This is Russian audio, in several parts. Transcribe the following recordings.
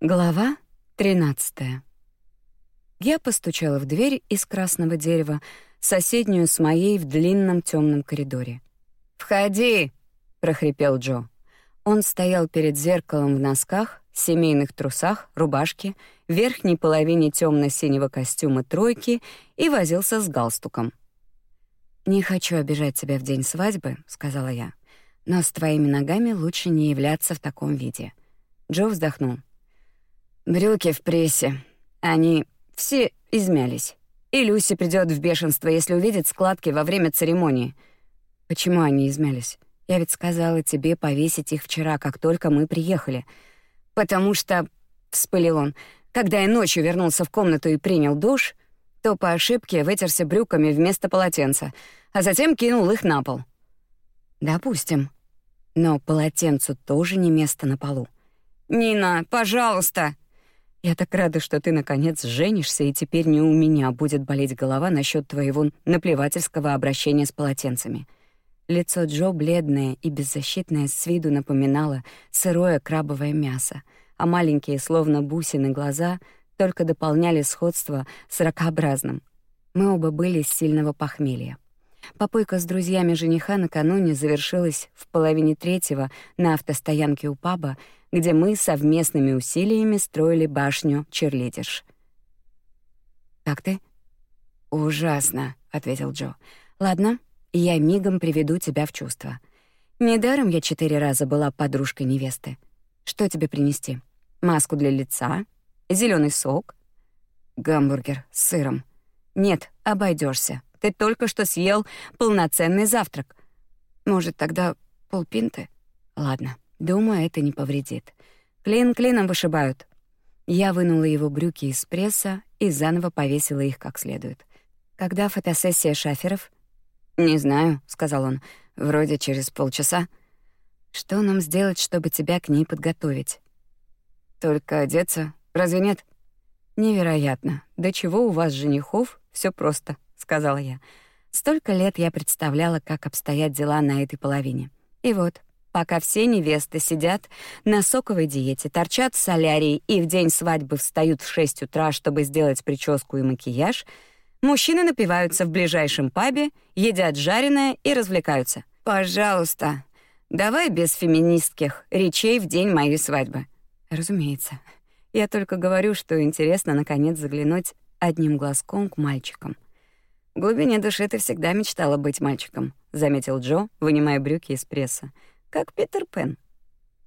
Глава 13. Я постучала в дверь из красного дерева, соседнюю с моей в длинном темном коридоре. «Входи!» — прохрипел Джо. Он стоял перед зеркалом в носках, семейных трусах, рубашке, верхней половине темно синего костюма тройки и возился с галстуком. «Не хочу обижать тебя в день свадьбы», — сказала я. «Но с твоими ногами лучше не являться в таком виде». Джо вздохнул. «Брюки в прессе. Они все измялись. И Люси придет в бешенство, если увидит складки во время церемонии». «Почему они измялись? Я ведь сказала тебе повесить их вчера, как только мы приехали». «Потому что...» — вспылил он. «Когда я ночью вернулся в комнату и принял душ, то по ошибке вытерся брюками вместо полотенца, а затем кинул их на пол». «Допустим. Но полотенцу тоже не место на полу». «Нина, пожалуйста!» «Я так рада, что ты, наконец, женишься, и теперь не у меня будет болеть голова насчет твоего наплевательского обращения с полотенцами». Лицо Джо, бледное и беззащитное, с виду напоминало сырое крабовое мясо, а маленькие, словно бусины, глаза только дополняли сходство с ракообразным. Мы оба были с сильного похмелья. Попойка с друзьями жениха накануне завершилась в половине третьего на автостоянке у паба, где мы совместными усилиями строили башню черлидерш. «Как ты?» «Ужасно», — ответил Джо. «Ладно, я мигом приведу тебя в чувство. Недаром я четыре раза была подружкой невесты. Что тебе принести? Маску для лица? зеленый сок? Гамбургер с сыром? Нет, обойдешься. Ты только что съел полноценный завтрак. Может, тогда полпинты? Ладно, думаю, это не повредит. Клин клином вышибают. Я вынула его брюки из пресса и заново повесила их как следует. Когда фотосессия шаферов? «Не знаю», — сказал он, — «вроде через полчаса». «Что нам сделать, чтобы тебя к ней подготовить?» «Только одеться. Разве нет?» «Невероятно. До чего у вас, женихов, все просто», — сказала я. Столько лет я представляла, как обстоят дела на этой половине. И вот, пока все невесты сидят на соковой диете, торчат в солярии и в день свадьбы встают в 6 утра, чтобы сделать прическу и макияж — Мужчины напиваются в ближайшем пабе, едят жареное и развлекаются. Пожалуйста, давай без феминистских речей в день моей свадьбы. Разумеется. Я только говорю, что интересно наконец заглянуть одним глазком к мальчикам. В глубине души ты всегда мечтала быть мальчиком, заметил Джо, вынимая брюки из пресса. Как Питер Пен.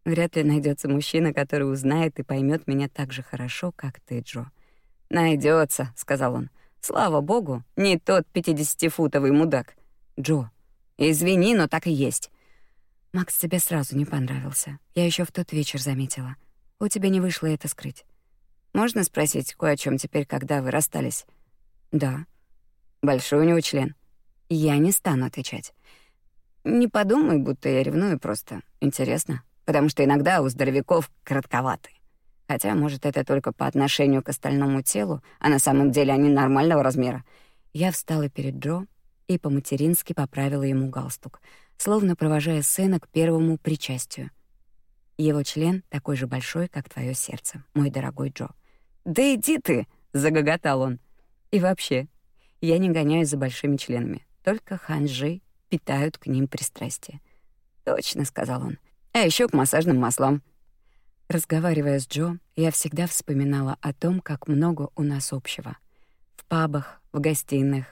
Вряд ли найдется мужчина, который узнает и поймет меня так же хорошо, как ты, Джо. Найдется, сказал он. Слава богу, не тот пятидесятифутовый мудак. Джо, извини, но так и есть. Макс тебе сразу не понравился. Я еще в тот вечер заметила. У тебя не вышло это скрыть. Можно спросить кое о чем теперь, когда вы расстались? Да. Большой у него член. Я не стану отвечать. Не подумай, будто я ревную просто. Интересно, потому что иногда у здоровяков кратковатый. Хотя, может, это только по отношению к остальному телу, а на самом деле они нормального размера. Я встала перед Джо и по-матерински поправила ему галстук, словно провожая сына к первому причастию. Его член такой же большой, как твое сердце, мой дорогой Джо. «Да иди ты!» — загоготал он. «И вообще, я не гоняюсь за большими членами, только ханжи питают к ним пристрастие». «Точно», — сказал он. «А еще к массажным маслам». Разговаривая с Джо, я всегда вспоминала о том, как много у нас общего. В пабах, в гостиных,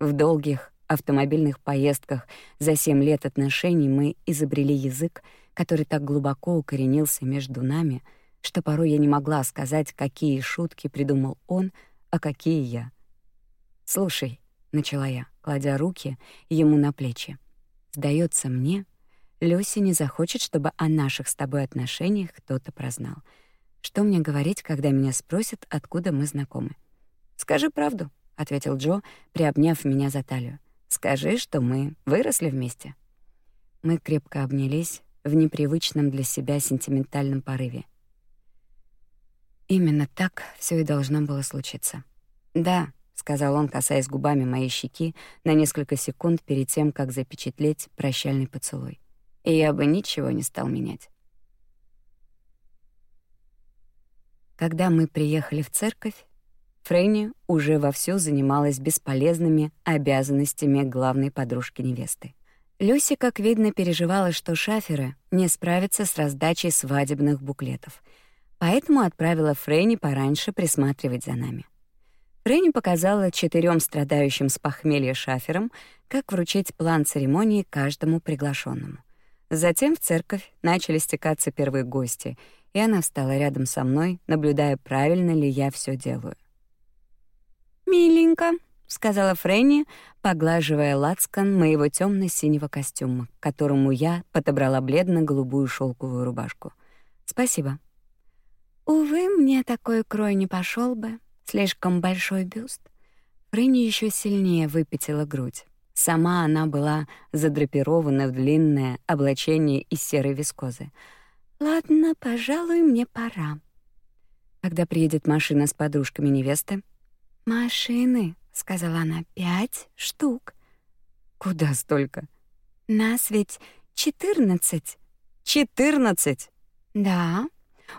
в долгих автомобильных поездках за семь лет отношений мы изобрели язык, который так глубоко укоренился между нами, что порой я не могла сказать, какие шутки придумал он, а какие я. «Слушай», — начала я, кладя руки ему на плечи, «сдается мне, Люси не захочет, чтобы о наших с тобой отношениях кто-то прознал. Что мне говорить, когда меня спросят, откуда мы знакомы? Скажи правду, ответил Джо, приобняв меня за талию. Скажи, что мы выросли вместе. Мы крепко обнялись в непривычном для себя сентиментальном порыве. Именно так все и должно было случиться. Да, сказал он, касаясь губами моей щеки на несколько секунд перед тем, как запечатлеть прощальный поцелуй и я бы ничего не стал менять. Когда мы приехали в церковь, Фрейни уже вовсю занималась бесполезными обязанностями главной подружки невесты. Люси, как видно, переживала, что шаферы не справятся с раздачей свадебных буклетов, поэтому отправила Фрейни пораньше присматривать за нами. Фрейни показала четырем страдающим с похмелья шаферам, как вручить план церемонии каждому приглашенному. Затем в церковь начали стекаться первые гости, и она встала рядом со мной, наблюдая, правильно ли я все делаю. «Миленько», — сказала Фрэнни, поглаживая лацкан моего темно синего костюма, к которому я подобрала бледно-голубую шелковую рубашку. «Спасибо». «Увы, мне такой крой не пошел бы. Слишком большой бюст». Фрэнни еще сильнее выпятила грудь. Сама она была задрапирована в длинное облачение из серой вискозы. «Ладно, пожалуй, мне пора». Когда приедет машина с подружками невесты, «Машины», — сказала она, — «пять штук». «Куда столько?» «Нас ведь четырнадцать». «Четырнадцать?» «Да.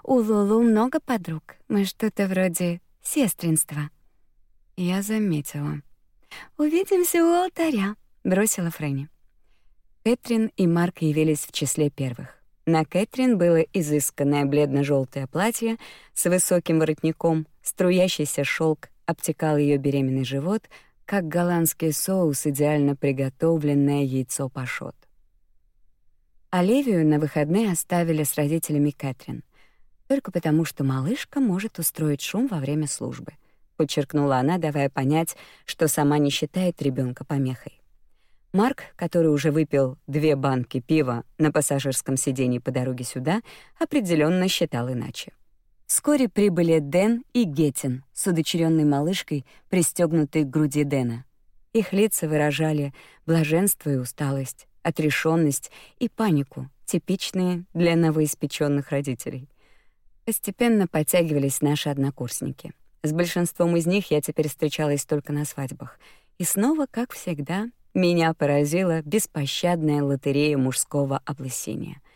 У Лулу много подруг. Мы что-то вроде сестринства». Я заметила. «Увидимся у алтаря», — бросила Фрэнни. Кэтрин и Марк явились в числе первых. На Кэтрин было изысканное бледно желтое платье с высоким воротником, струящийся шелк обтекал ее беременный живот, как голландский соус, идеально приготовленное яйцо пашот. Оливию на выходные оставили с родителями Кэтрин, только потому что малышка может устроить шум во время службы, подчеркнула она, давая понять, что сама не считает ребенка помехой. Марк, который уже выпил две банки пива на пассажирском сиденье по дороге сюда, определенно считал иначе. Вскоре прибыли Дэн и Гетин с удочеренной малышкой, пристегнутой к груди Дэна. Их лица выражали блаженство и усталость, отрешенность и панику, типичные для новоиспеченных родителей. Постепенно подтягивались наши однокурсники. С большинством из них я теперь встречалась только на свадьбах. И снова, как всегда, меня поразила беспощадная лотерея мужского облысения —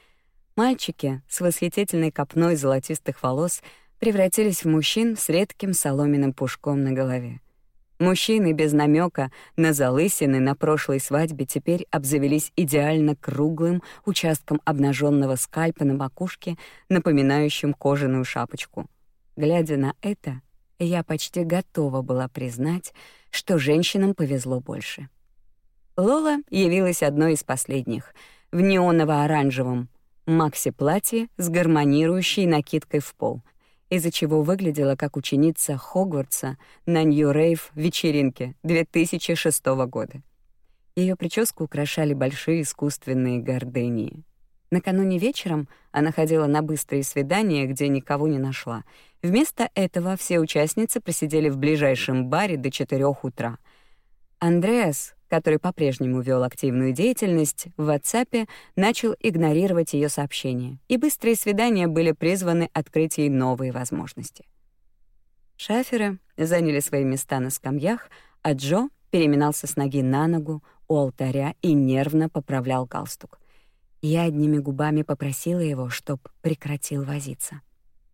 Мальчики с восхитительной копной золотистых волос превратились в мужчин с редким соломенным пушком на голове. Мужчины без намека на залысины на прошлой свадьбе теперь обзавелись идеально круглым участком обнаженного скальпа на макушке, напоминающим кожаную шапочку. Глядя на это, я почти готова была признать, что женщинам повезло больше. Лола явилась одной из последних, в неоново-оранжевом, макси-платье с гармонирующей накидкой в пол, из-за чего выглядела как ученица Хогвартса на Нью-Рейв вечеринке 2006 года. Ее прическу украшали большие искусственные гордении. Накануне вечером она ходила на быстрые свидания, где никого не нашла. Вместо этого все участницы просидели в ближайшем баре до 4 утра. Андреас, который по-прежнему вел активную деятельность, в WhatsApp начал игнорировать ее сообщения, и быстрые свидания были призваны открыть ей новые возможности. Шаферы заняли свои места на скамьях, а Джо переминался с ноги на ногу у алтаря и нервно поправлял галстук. Я одними губами попросила его, чтоб прекратил возиться.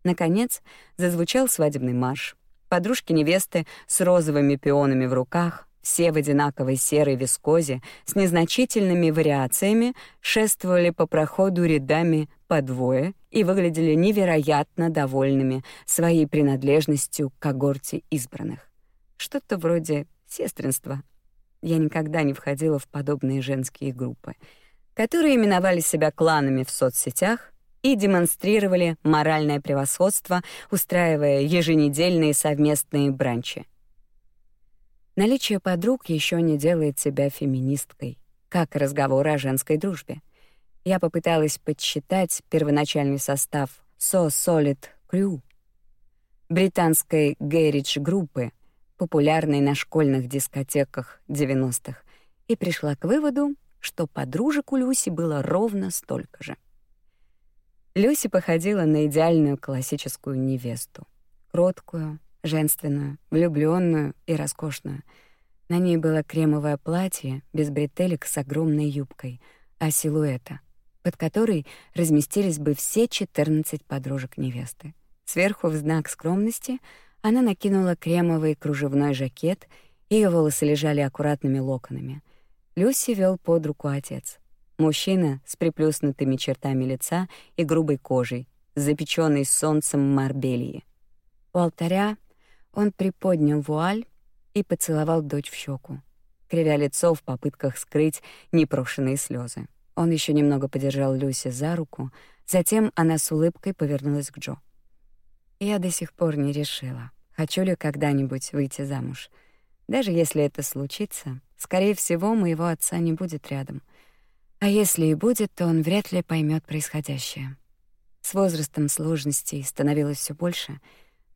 Наконец зазвучал свадебный марш. Подружки невесты с розовыми пионами в руках все в одинаковой серой вискозе с незначительными вариациями шествовали по проходу рядами по двое и выглядели невероятно довольными своей принадлежностью к когорте избранных. Что-то вроде сестринства. Я никогда не входила в подобные женские группы, которые именовали себя кланами в соцсетях и демонстрировали моральное превосходство, устраивая еженедельные совместные бранчи. Наличие подруг еще не делает тебя феминисткой, как разговор о женской дружбе. Я попыталась подсчитать первоначальный состав So Solid Crew британской гэридж-группы, популярной на школьных дискотеках 90-х, и пришла к выводу, что подружек у Люси было ровно столько же. Люси походила на идеальную классическую невесту. Кроткую, женственную, влюбленную и роскошную. На ней было кремовое платье без бретелек с огромной юбкой, а силуэта, под которой разместились бы все 14 подружек невесты. Сверху в знак скромности она накинула кремовый кружевной жакет, ее волосы лежали аккуратными локонами. Люси вел под руку отец. Мужчина с приплюснутыми чертами лица и грубой кожей, запеченный солнцем Марбелии. У алтаря он приподнял вуаль и поцеловал дочь в щеку, кривя лицо в попытках скрыть непрошенные слезы. Он еще немного подержал Люси за руку, затем она с улыбкой повернулась к Джо. Я до сих пор не решила, хочу ли когда-нибудь выйти замуж. Даже если это случится, скорее всего, моего отца не будет рядом. А если и будет, то он вряд ли поймет происходящее. С возрастом сложностей становилось все больше,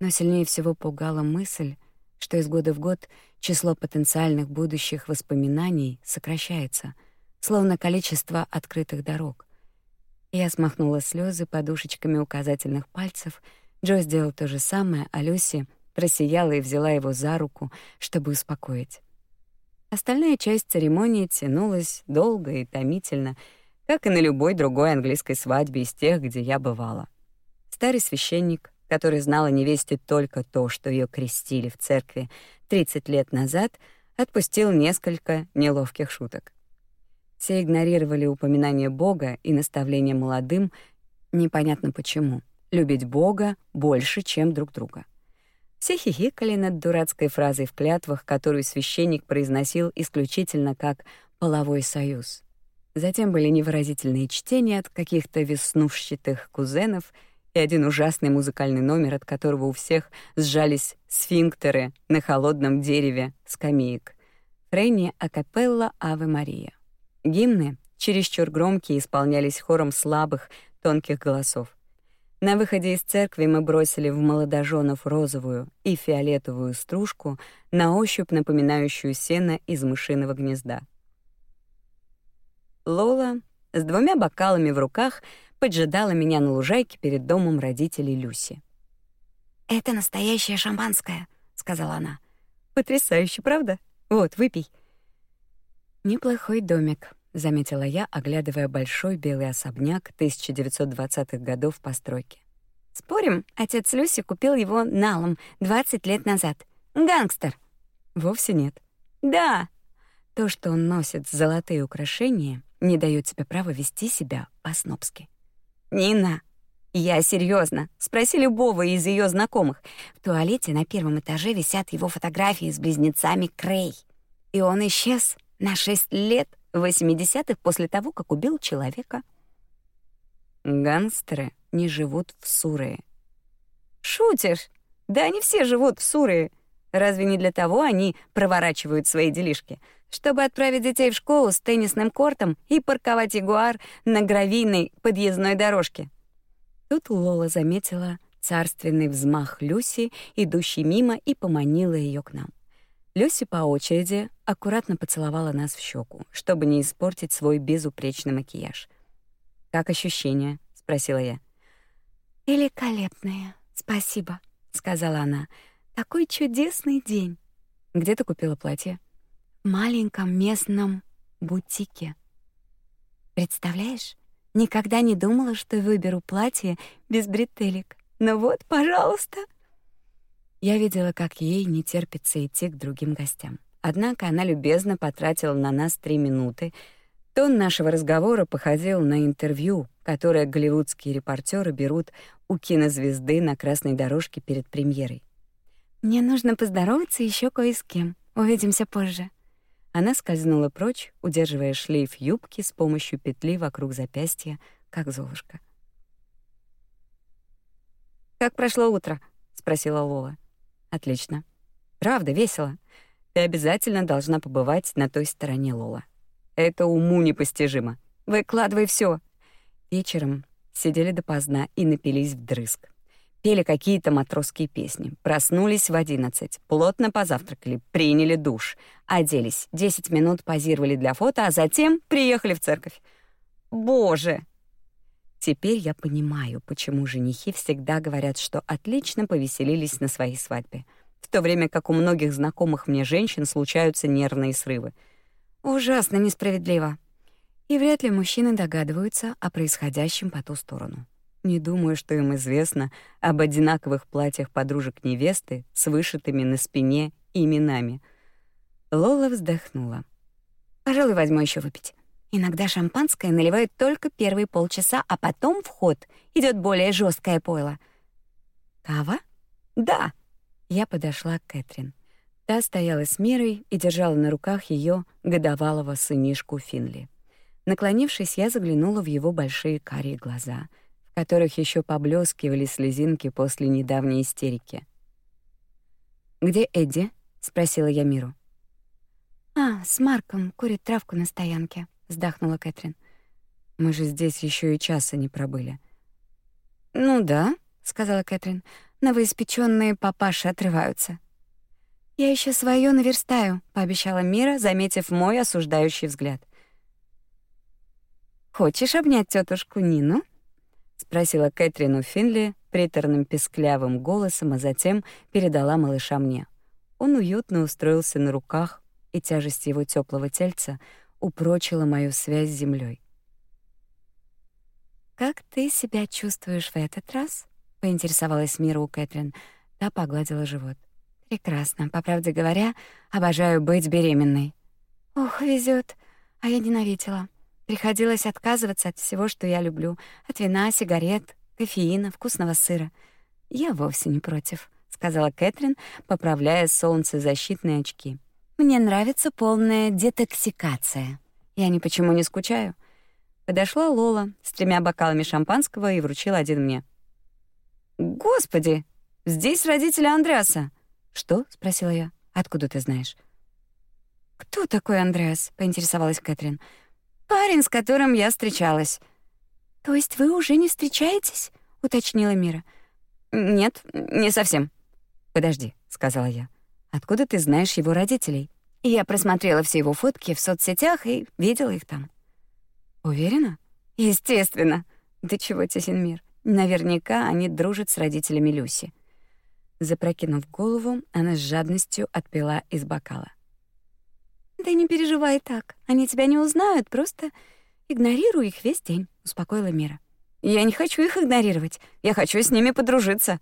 но сильнее всего пугала мысль, что из года в год число потенциальных будущих воспоминаний сокращается, словно количество открытых дорог. Я смахнула слезы подушечками указательных пальцев — Джо сделал то же самое, а Люси просияла и взяла его за руку, чтобы успокоить. Остальная часть церемонии тянулась долго и томительно, как и на любой другой английской свадьбе из тех, где я бывала. Старый священник, который знал о невесте только то, что ее крестили в церкви 30 лет назад, отпустил несколько неловких шуток. Все игнорировали упоминание Бога и наставления молодым, непонятно почему — любить Бога больше, чем друг друга. Все хихикали над дурацкой фразой в клятвах, которую священник произносил исключительно как «половой союз». Затем были невыразительные чтения от каких-то веснушчатых кузенов и один ужасный музыкальный номер, от которого у всех сжались сфинктеры на холодном дереве скамеек. Фрейни акапелла «Аве Мария». Гимны, чересчур громкие, исполнялись хором слабых, тонких голосов. На выходе из церкви мы бросили в молодоженов розовую и фиолетовую стружку, на ощупь напоминающую сено из мышиного гнезда. Лола с двумя бокалами в руках поджидала меня на лужайке перед домом родителей Люси. «Это настоящее шампанское», — сказала она. «Потрясающе, правда? Вот, выпей». Неплохой домик, заметила я, оглядывая большой белый особняк 1920-х годов постройки. Спорим, отец Люси купил его налом 20 лет назад. Гангстер. Вовсе нет. Да. То, что он носит золотые украшения, не даёт тебе права вести себя по-снобски. Нина, я серьезно. Спроси любого из ее знакомых. В туалете на первом этаже висят его фотографии с близнецами Крей. И он исчез на шесть лет в 80-х после того, как убил человека. Гангстеры не живут в Сурее. Шутишь? Да они все живут в Сурее. Разве не для того они проворачивают свои делишки? Чтобы отправить детей в школу с теннисным кортом и парковать Ягуар на гравийной подъездной дорожке. Тут Лола заметила царственный взмах Люси, идущий мимо, и поманила ее к нам. Люси по очереди аккуратно поцеловала нас в щеку, чтобы не испортить свой безупречный макияж. «Как ощущения?» — спросила я. «Великолепные, спасибо», — сказала она. «Такой чудесный день». «Где ты купила платье?» «В маленьком местном бутике». «Представляешь, никогда не думала, что выберу платье без бретелек. Но вот, пожалуйста». Я видела, как ей не терпится идти к другим гостям. Однако она любезно потратила на нас три минуты. Тон нашего разговора походил на интервью, которое голливудские репортеры берут у кинозвезды на красной дорожке перед премьерой. «Мне нужно поздороваться еще кое с кем. Увидимся позже». Она скользнула прочь, удерживая шлейф юбки с помощью петли вокруг запястья, как Золушка. «Как прошло утро?» — спросила Лола. Отлично. Правда, весело. Ты обязательно должна побывать на той стороне Лола. Это уму непостижимо. Выкладывай все. Вечером сидели допоздна и напились вдрызг. Пели какие-то матросские песни. Проснулись в одиннадцать, плотно позавтракали, приняли душ, оделись, десять минут позировали для фото, а затем приехали в церковь. Боже! Теперь я понимаю, почему женихи всегда говорят, что отлично повеселились на своей свадьбе, в то время как у многих знакомых мне женщин случаются нервные срывы. Ужасно несправедливо. И вряд ли мужчины догадываются о происходящем по ту сторону. Не думаю, что им известно об одинаковых платьях подружек невесты с вышитыми на спине именами. Лола вздохнула. Пожалуй, возьму еще выпить. Иногда шампанское наливают только первые полчаса, а потом в ход идет более жесткое пойло. Кава? Да. Я подошла к Кэтрин. Та стояла с Мирой и держала на руках ее годовалого сынишку Финли. Наклонившись, я заглянула в его большие карие глаза, которых еще поблескивали слезинки после недавней истерики. «Где Эдди?» — спросила я Миру. «А, с Марком курит травку на стоянке», — вздохнула Кэтрин. «Мы же здесь еще и часа не пробыли». «Ну да», — сказала Кэтрин. «Новоиспечённые папаши отрываются». «Я еще свое наверстаю», — пообещала Мира, заметив мой осуждающий взгляд. «Хочешь обнять тетушку Нину?» — спросила Кэтрин у Финли приторным песклявым голосом, а затем передала малыша мне. Он уютно устроился на руках, и тяжесть его теплого тельца упрочила мою связь с землей. «Как ты себя чувствуешь в этот раз?» — поинтересовалась Мира у Кэтрин. Та погладила живот. «Прекрасно. По правде говоря, обожаю быть беременной». «Ох, везет, а я ненавидела. Приходилось отказываться от всего, что я люблю: от вина, сигарет, кофеина, вкусного сыра. Я вовсе не против, сказала Кэтрин, поправляя солнцезащитные очки. Мне нравится полная детоксикация. Я ни почему не скучаю. Подошла Лола с тремя бокалами шампанского и вручила один мне. Господи, здесь родители Андреаса. Что? спросила я. Откуда ты знаешь? Кто такой Андреас? поинтересовалась Кэтрин. Парень, с которым я встречалась. То есть вы уже не встречаетесь? уточнила Мира. Нет, не совсем. Подожди, сказала я. Откуда ты знаешь его родителей? Я просмотрела все его фотки в соцсетях и видела их там. Уверена? Естественно. Да чего тесен мир. Наверняка они дружат с родителями Люси. Запрокинув голову, она с жадностью отпила из бокала. «Да не переживай так. Они тебя не узнают, просто игнорируй их весь день», — успокоила Мира. «Я не хочу их игнорировать. Я хочу с ними подружиться».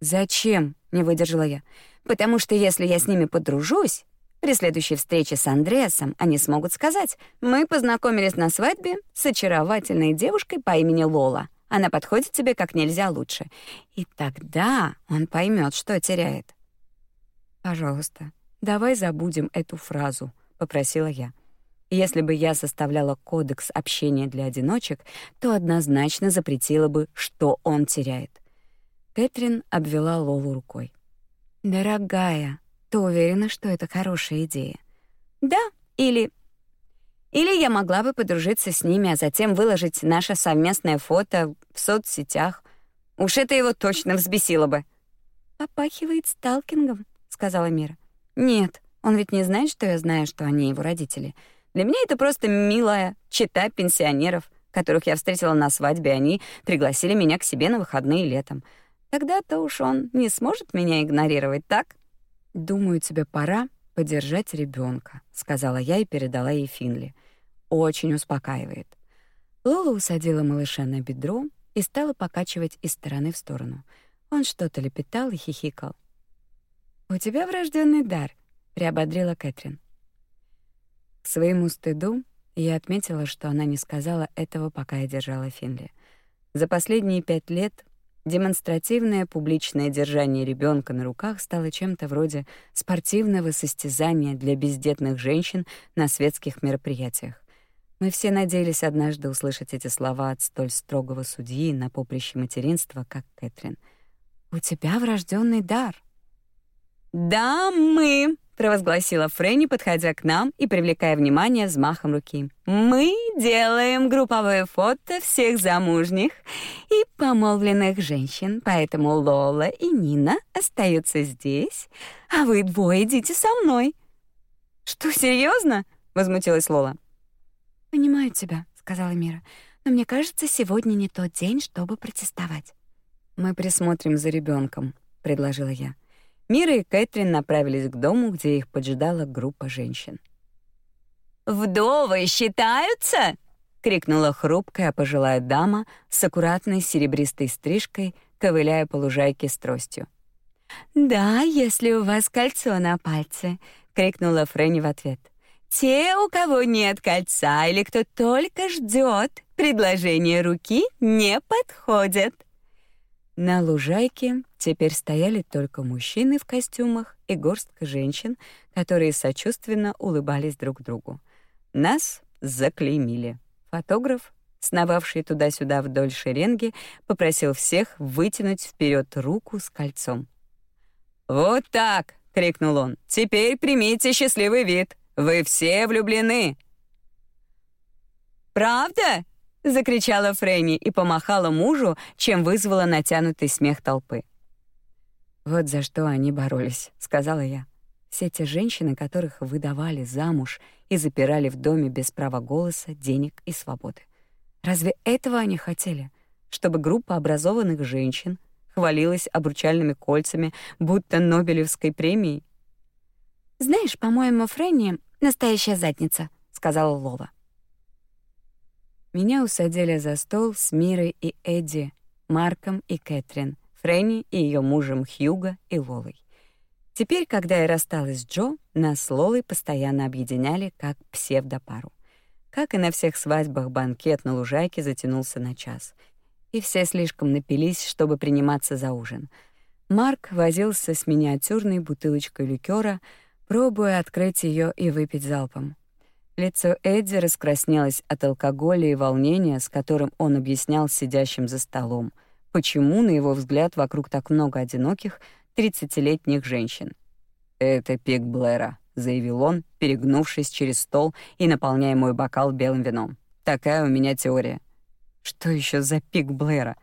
«Зачем?» — не выдержала я. «Потому что если я с ними подружусь, при следующей встрече с Андреасом они смогут сказать, мы познакомились на свадьбе с очаровательной девушкой по имени Лола. Она подходит тебе как нельзя лучше. И тогда он поймет, что теряет». «Пожалуйста, давай забудем эту фразу», попросила я. Если бы я составляла кодекс общения для одиночек, то однозначно запретила бы, что он теряет. Кэтрин обвела Лолу рукой. «Дорогая, ты уверена, что это хорошая идея?» «Да, или... Или я могла бы подружиться с ними, а затем выложить наше совместное фото в соцсетях. Уж это его точно взбесило бы». «Попахивает сталкингом», — сказала Мира. «Нет, он ведь не знает, что я знаю, что они его родители. Для меня это просто милая чита пенсионеров, которых я встретила на свадьбе, они пригласили меня к себе на выходные летом. Тогда-то уж он не сможет меня игнорировать, так? Думаю, тебе пора подержать ребенка, сказала я и передала ей Финли. Очень успокаивает. Лола усадила малыша на бедро и стала покачивать из стороны в сторону. Он что-то лепетал и хихикал. У тебя врожденный дар, приободрила Кэтрин. К своему стыду я отметила, что она не сказала этого, пока я держала Финли. За последние пять лет демонстративное публичное держание ребенка на руках стало чем-то вроде спортивного состязания для бездетных женщин на светских мероприятиях. Мы все надеялись однажды услышать эти слова от столь строгого судьи на поприще материнства, как Кэтрин. «У тебя врожденный дар». «Да, мы!» Провозгласила Фрэнни, подходя к нам и привлекая внимание взмахом руки. Мы делаем групповое фото всех замужних и помолвленных женщин, поэтому Лола и Нина остаются здесь, а вы двое идите со мной. Что, серьезно? возмутилась Лола. Понимаю тебя, сказала Мира. Но мне кажется, сегодня не тот день, чтобы протестовать. Мы присмотрим за ребенком, предложила я. Мира и Кэтрин направились к дому, где их поджидала группа женщин. «Вдовы считаются?» — крикнула хрупкая пожилая дама с аккуратной серебристой стрижкой, ковыляя по лужайке с тростью. «Да, если у вас кольцо на пальце», — крикнула Фрэнни в ответ. «Те, у кого нет кольца или кто только ждет, предложение руки не подходят». На лужайке теперь стояли только мужчины в костюмах и горстка женщин, которые сочувственно улыбались друг другу. Нас заклеймили. Фотограф, сновавший туда-сюда вдоль шеренги, попросил всех вытянуть вперед руку с кольцом. «Вот так!» — крикнул он. «Теперь примите счастливый вид. Вы все влюблены!» «Правда?» — закричала Фрэнни и помахала мужу, чем вызвала натянутый смех толпы. «Вот за что они боролись», — сказала я. Все те женщины, которых выдавали замуж и запирали в доме без права голоса, денег и свободы. Разве этого они хотели? Чтобы группа образованных женщин хвалилась обручальными кольцами, будто Нобелевской премией? «Знаешь, по-моему, Фрэнни — настоящая задница», — сказала Лола. Меня усадили за стол с Мирой и Эдди, Марком и Кэтрин, Фрэнни и ее мужем Хьюго и Лолой. Теперь, когда я рассталась с Джо, нас с Лолой постоянно объединяли как псевдопару. Как и на всех свадьбах, банкет на лужайке затянулся на час. И все слишком напились, чтобы приниматься за ужин. Марк возился с миниатюрной бутылочкой ликера, пробуя открыть ее и выпить залпом. Лицо Эдди раскраснелось от алкоголя и волнения, с которым он объяснял сидящим за столом, почему, на его взгляд, вокруг так много одиноких — тридцатилетних женщин. «Это пик Блэра», — заявил он, перегнувшись через стол и наполняя мой бокал белым вином. «Такая у меня теория». «Что еще за пик Блэра?»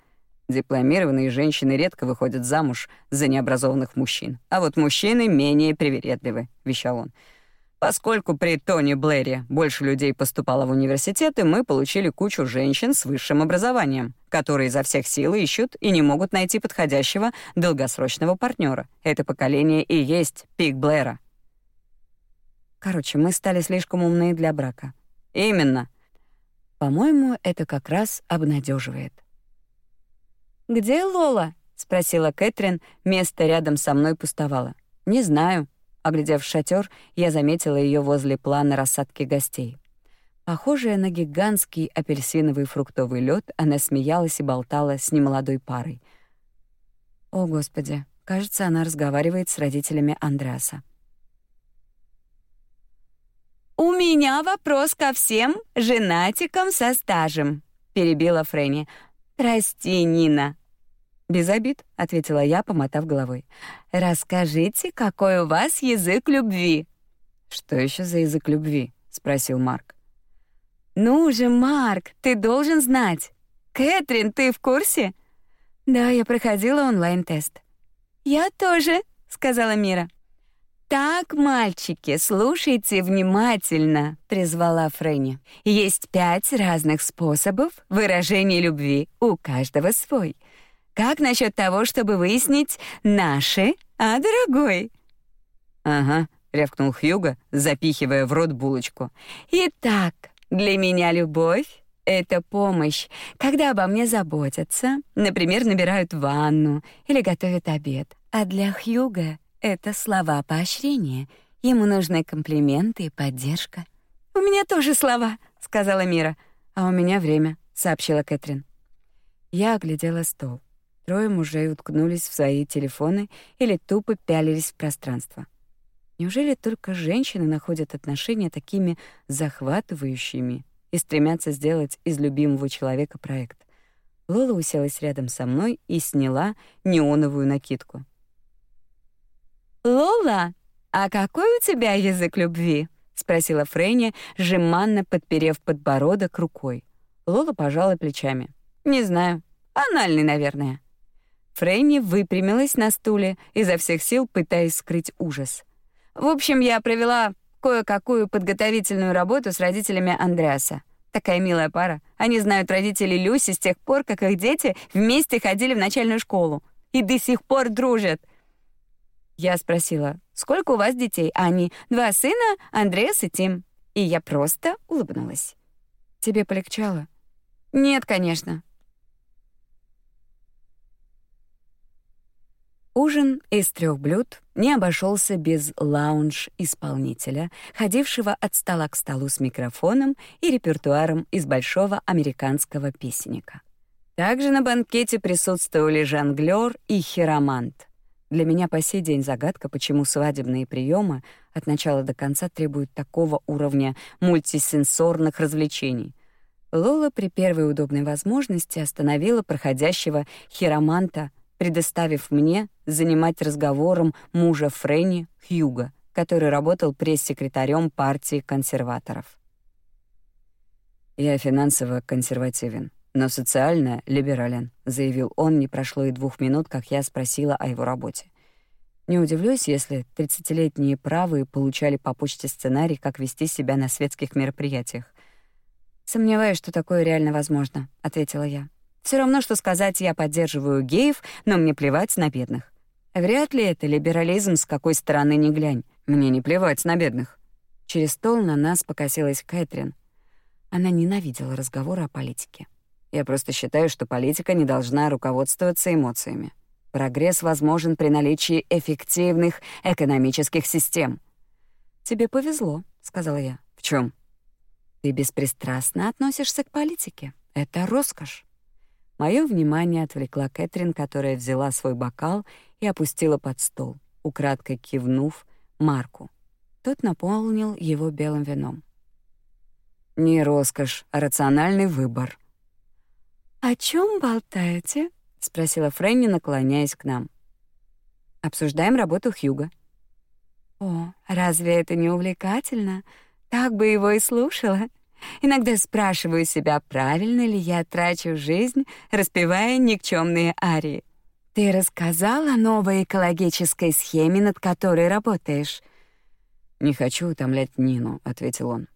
Дипломированные женщины редко выходят замуж за необразованных мужчин, а вот мужчины менее привередливы, вещал он. Поскольку при Тони Блэре больше людей поступало в университеты, мы получили кучу женщин с высшим образованием, которые изо всех сил ищут и не могут найти подходящего долгосрочного партнера. Это поколение и есть пик Блэра. Короче, мы стали слишком умные для брака. Именно. По-моему, это как раз обнадеживает. «Где Лола?» — спросила Кэтрин. Место рядом со мной пустовало. «Не знаю», Оглядев шатер, я заметила ее возле плана рассадки гостей. Похожая на гигантский апельсиновый фруктовый лед, она смеялась и болтала с немолодой парой. О, господи, кажется, она разговаривает с родителями Андреаса. «У меня вопрос ко всем женатикам со стажем», — перебила Фрэнни. «Прости, Нина, «Без обид», — ответила я, помотав головой. «Расскажите, какой у вас язык любви?» «Что еще за язык любви?» — спросил Марк. «Ну же, Марк, ты должен знать. Кэтрин, ты в курсе?» «Да, я проходила онлайн-тест». «Я тоже», — сказала Мира. «Так, мальчики, слушайте внимательно», — призвала Фрэнни. «Есть пять разных способов выражения любви, у каждого свой. Как насчет того, чтобы выяснить наши, а, дорогой?» «Ага», — рявкнул Хьюго, запихивая в рот булочку. «Итак, для меня любовь — это помощь, когда обо мне заботятся, например, набирают ванну или готовят обед. А для Хьюга это слова поощрения. Ему нужны комплименты и поддержка. «У меня тоже слова», — сказала Мира. «А у меня время», — сообщила Кэтрин. Я оглядела стол. Трое мужей уткнулись в свои телефоны или тупо пялились в пространство. Неужели только женщины находят отношения такими захватывающими и стремятся сделать из любимого человека проект? Лола уселась рядом со мной и сняла неоновую накидку. «Лола, а какой у тебя язык любви?» — спросила Фрейня, жеманно подперев подбородок рукой. Лола пожала плечами. «Не знаю. Анальный, наверное». Фрейни выпрямилась на стуле, изо всех сил пытаясь скрыть ужас. В общем, я провела кое-какую подготовительную работу с родителями Андреаса. Такая милая пара. Они знают родителей Люси с тех пор, как их дети вместе ходили в начальную школу. И до сих пор дружат. Я спросила, сколько у вас детей? А они, два сына, Андреас и Тим. И я просто улыбнулась. Тебе полегчало? Нет, конечно. Ужин из трех блюд не обошелся без лаунж-исполнителя, ходившего от стола к столу с микрофоном и репертуаром из большого американского песенника. Также на банкете присутствовали жонглёр и хиромант. Для меня по сей день загадка, почему свадебные приемы от начала до конца требуют такого уровня мультисенсорных развлечений. Лола при первой удобной возможности остановила проходящего хироманта предоставив мне занимать разговором мужа Фрэнни Хьюга, который работал пресс-секретарем партии консерваторов. «Я финансово консервативен, но социально либерален», — заявил он, не прошло и двух минут, как я спросила о его работе. Не удивлюсь, если тридцатилетние правые получали по почте сценарий, как вести себя на светских мероприятиях. «Сомневаюсь, что такое реально возможно», — ответила я. Все равно, что сказать «я поддерживаю геев, но мне плевать на бедных». Вряд ли это либерализм с какой стороны ни глянь. Мне не плевать на бедных. Через стол на нас покосилась Кэтрин. Она ненавидела разговоры о политике. Я просто считаю, что политика не должна руководствоваться эмоциями. Прогресс возможен при наличии эффективных экономических систем. «Тебе повезло», — сказала я. «В чем? «Ты беспристрастно относишься к политике. Это роскошь. Моё внимание отвлекла Кэтрин, которая взяла свой бокал и опустила под стол, украдкой кивнув Марку. Тот наполнил его белым вином. «Не роскошь, а рациональный выбор». «О чем болтаете?» — спросила Фрэнни, наклоняясь к нам. «Обсуждаем работу Хьюга». «О, разве это не увлекательно? Так бы его и слушала. Иногда спрашиваю себя, правильно ли я трачу жизнь, распевая никчемные арии. Ты рассказал о новой экологической схеме, над которой работаешь? Не хочу утомлять Нину, ответил он.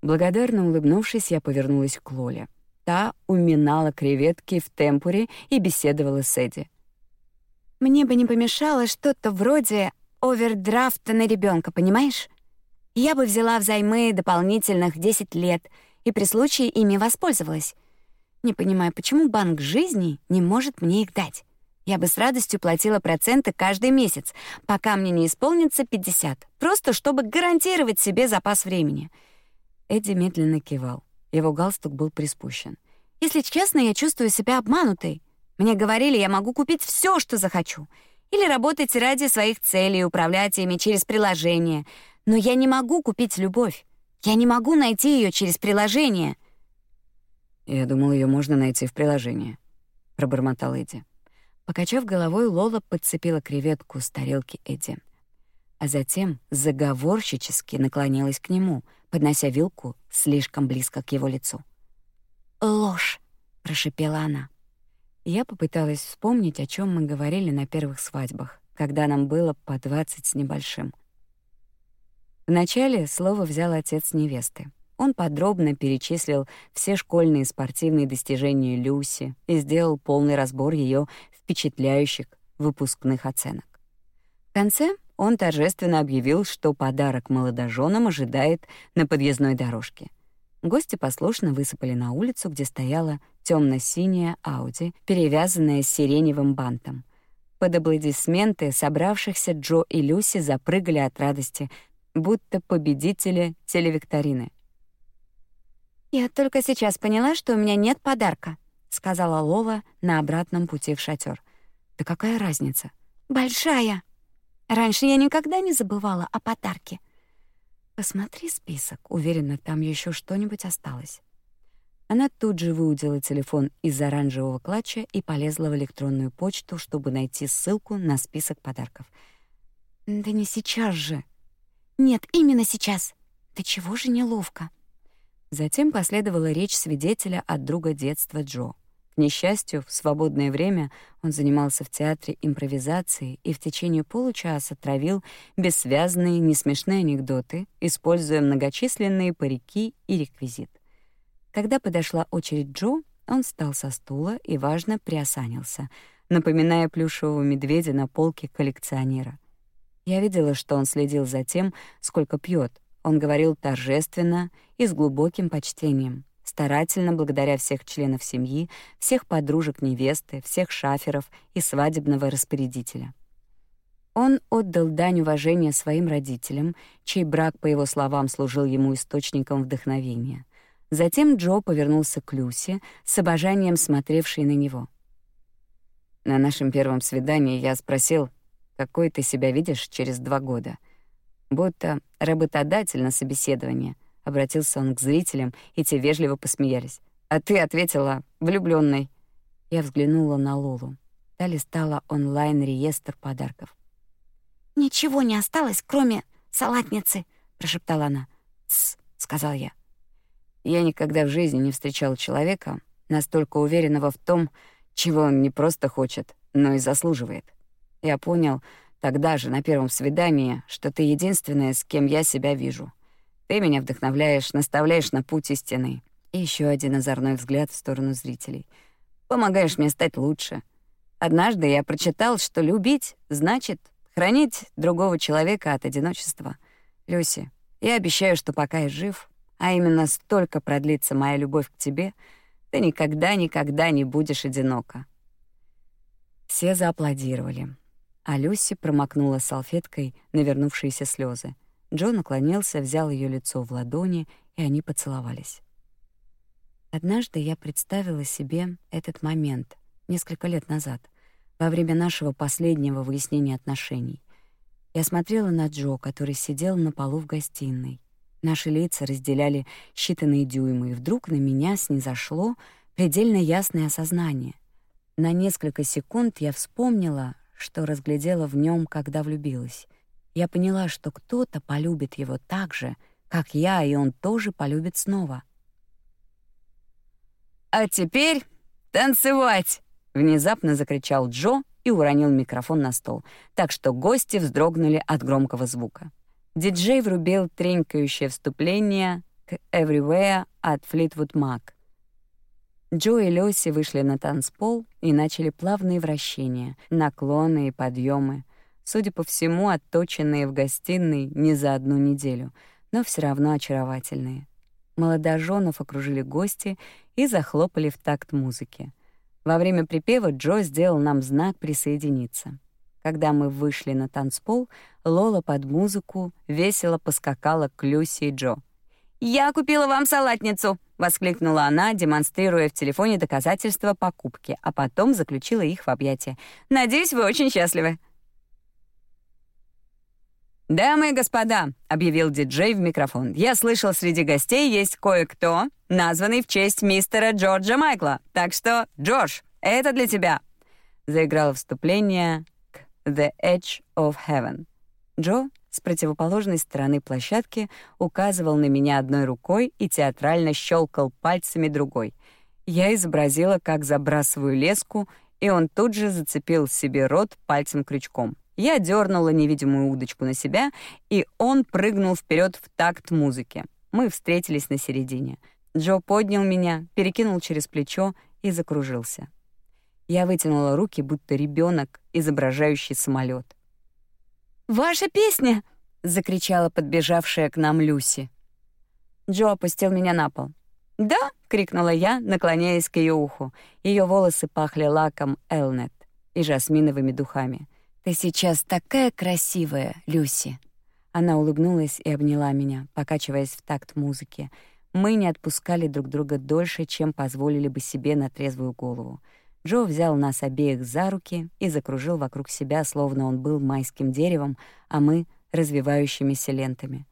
Благодарно улыбнувшись, я повернулась к Лоле. Та уминала креветки в темпуре и беседовала с Эдди. Мне бы не помешало что-то вроде овердрафта на ребенка, понимаешь? Я бы взяла взаймы дополнительных 10 лет и при случае ими воспользовалась. Не понимаю, почему банк жизни не может мне их дать. Я бы с радостью платила проценты каждый месяц, пока мне не исполнится 50, просто чтобы гарантировать себе запас времени. Эдди медленно кивал. Его галстук был приспущен. Если честно, я чувствую себя обманутой. Мне говорили, я могу купить все, что захочу, или работать ради своих целей, управлять ими через приложение — но я не могу купить любовь. Я не могу найти ее через приложение. Я думал, ее можно найти в приложении, пробормотал Эдди. Покачав головой, Лола подцепила креветку с тарелки Эдди, а затем заговорщически наклонилась к нему, поднося вилку слишком близко к его лицу. "Ложь", прошипела она. Я попыталась вспомнить, о чем мы говорили на первых свадьбах, когда нам было по двадцать с небольшим. Вначале слово взял отец невесты. Он подробно перечислил все школьные и спортивные достижения Люси и сделал полный разбор ее впечатляющих выпускных оценок. В конце он торжественно объявил, что подарок молодоженам ожидает на подъездной дорожке. Гости послушно высыпали на улицу, где стояла темно синяя Ауди, перевязанная сиреневым бантом. Под аплодисменты собравшихся Джо и Люси запрыгали от радости, будто победители телевикторины. «Я только сейчас поняла, что у меня нет подарка», — сказала Лола на обратном пути в шатер. «Да какая разница?» «Большая. Раньше я никогда не забывала о подарке». «Посмотри список. Уверена, там еще что-нибудь осталось». Она тут же выудила телефон из оранжевого клатча и полезла в электронную почту, чтобы найти ссылку на список подарков. «Да не сейчас же», нет, именно сейчас. Ты чего же неловко? Затем последовала речь свидетеля от друга детства Джо. К несчастью, в свободное время он занимался в театре импровизации и в течение получаса травил бессвязные, несмешные анекдоты, используя многочисленные парики и реквизит. Когда подошла очередь Джо, он встал со стула и важно приосанился, напоминая плюшевого медведя на полке коллекционера — я видела, что он следил за тем, сколько пьет. Он говорил торжественно и с глубоким почтением, старательно благодаря всех членов семьи, всех подружек невесты, всех шаферов и свадебного распорядителя. Он отдал дань уважения своим родителям, чей брак, по его словам, служил ему источником вдохновения. Затем Джо повернулся к Люси, с обожанием смотревшей на него. На нашем первом свидании я спросил, какой ты себя видишь через два года. Будто работодатель на собеседование. Обратился он к зрителям, и те вежливо посмеялись. А ты ответила влюблённой. Я взглянула на Лолу. Та листала онлайн-реестр подарков. «Ничего не осталось, кроме салатницы», — прошептала она. «Тсс», — сказал я. Я никогда в жизни не встречал человека, настолько уверенного в том, чего он не просто хочет, но и заслуживает. Я понял тогда же, на первом свидании, что ты единственная, с кем я себя вижу. Ты меня вдохновляешь, наставляешь на путь истины. И еще один озорной взгляд в сторону зрителей. Помогаешь мне стать лучше. Однажды я прочитал, что любить значит хранить другого человека от одиночества. Люси, я обещаю, что пока я жив, а именно столько продлится моя любовь к тебе, ты никогда-никогда не будешь одинока». Все зааплодировали, а Люси промокнула салфеткой навернувшиеся слезы. Джо наклонился, взял ее лицо в ладони, и они поцеловались. Однажды я представила себе этот момент несколько лет назад, во время нашего последнего выяснения отношений. Я смотрела на Джо, который сидел на полу в гостиной. Наши лица разделяли считанные дюймы, и вдруг на меня снизошло предельно ясное осознание. На несколько секунд я вспомнила, что разглядела в нем, когда влюбилась. Я поняла, что кто-то полюбит его так же, как я, и он тоже полюбит снова. «А теперь танцевать!» — внезапно закричал Джо и уронил микрофон на стол, так что гости вздрогнули от громкого звука. Диджей врубил тренькающее вступление к «Everywhere» от Fleetwood Mac. Джо и Лёси вышли на танцпол и начали плавные вращения, наклоны и подъемы, судя по всему, отточенные в гостиной не за одну неделю, но все равно очаровательные. Молодоженов окружили гости и захлопали в такт музыки. Во время припева Джо сделал нам знак присоединиться. Когда мы вышли на танцпол, Лола под музыку весело поскакала к Люси и Джо. «Я купила вам салатницу!» — воскликнула она, демонстрируя в телефоне доказательства покупки, а потом заключила их в объятия. «Надеюсь, вы очень счастливы». «Дамы и господа», — объявил диджей в микрофон, «я слышал, среди гостей есть кое-кто, названный в честь мистера Джорджа Майкла. Так что, Джордж, это для тебя». Заиграло вступление The Edge of Heaven. Джо с противоположной стороны площадки указывал на меня одной рукой и театрально щелкал пальцами другой. Я изобразила, как забрасываю леску, и он тут же зацепил себе рот пальцем-крючком. Я дернула невидимую удочку на себя, и он прыгнул вперед в такт музыки. Мы встретились на середине. Джо поднял меня, перекинул через плечо и закружился. Я вытянула руки, будто ребенок, изображающий самолет. «Ваша песня!» — закричала подбежавшая к нам Люси. Джо опустил меня на пол. «Да!» — крикнула я, наклоняясь к ее уху. Ее волосы пахли лаком Элнет и жасминовыми духами. «Ты сейчас такая красивая, Люси!» Она улыбнулась и обняла меня, покачиваясь в такт музыки. Мы не отпускали друг друга дольше, чем позволили бы себе на трезвую голову. Джо взял нас обеих за руки и закружил вокруг себя, словно он был майским деревом, а мы — развивающимися лентами.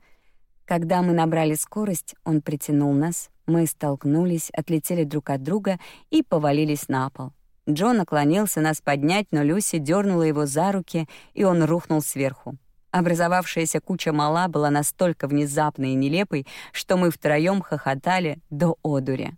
Когда мы набрали скорость, он притянул нас, мы столкнулись, отлетели друг от друга и повалились на пол. Джо наклонился нас поднять, но Люси дернула его за руки, и он рухнул сверху. Образовавшаяся куча мала была настолько внезапной и нелепой, что мы втроем хохотали до одури.